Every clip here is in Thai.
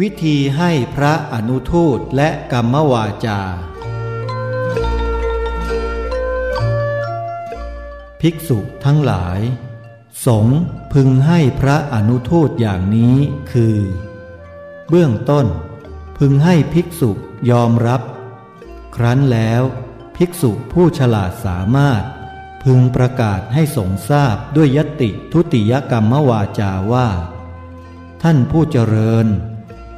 วิธีให้พระอนุทูตและกรรมวาจา ภิกษุทั้งหลาย สงพึงให้พระอนุทูตอย่างนี้คือ เบื้องต้น พึงให้ภิกษุยอมรับ ครั้นแล้ว ภิกษุผู้ฉลาดสามารถ พึงประกาศให้สงทราบด้วยยติทุติยกรรมวาจาว่า ท่านผู้เจริญ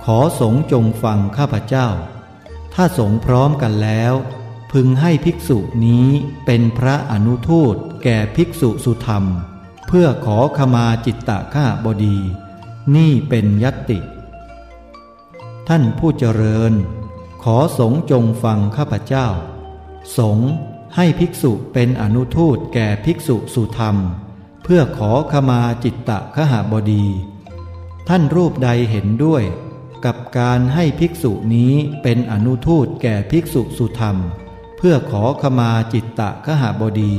ขอสงจงฟังข้าพเจ้า ถ้าสงพร้อมกันแล้ว พึงให้ภิกษุนี้เป็นพระอนุทูตแก่ภิกษุสุธรรม เพื่อขอขมาจิตตะข้าบดี นี่เป็นยติ ท่านผู้เจริญ ขอสงจงฟังข้าพเจ้า สงให้ภิกษุเป็นอนุทูตแก่ภิกษุสุธรรม เพื่อขอขมาจิตตะขหบดี ท่านรูปใดเห็นด้วย กับการให้ภิกษุนี้เป็นอนุทูตแก่ภิกษุสุธรรม เพื่อขอขมาจิตตะขหบดี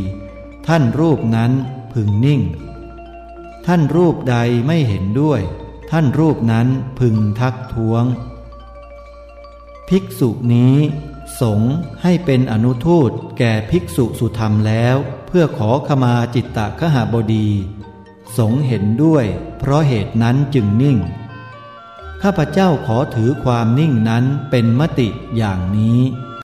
ท่านรูปนั้นพึงนิ่ง ท่านรูปใดไม่เห็นด้วย ท่านรูปนั้นพึงทักท้วง ภิกษุนี้สงให้เป็นอนุทูตแก่ภิกษุสุธรรมแล้ว เพื่อขอขมาจิตตะขหบดี สงเห็นด้วย เพราะเหตุนั้นจึงนิ่ง ข้าพเจ้าขอถือความนิ่งนั้นเป็นมติอย่างนี้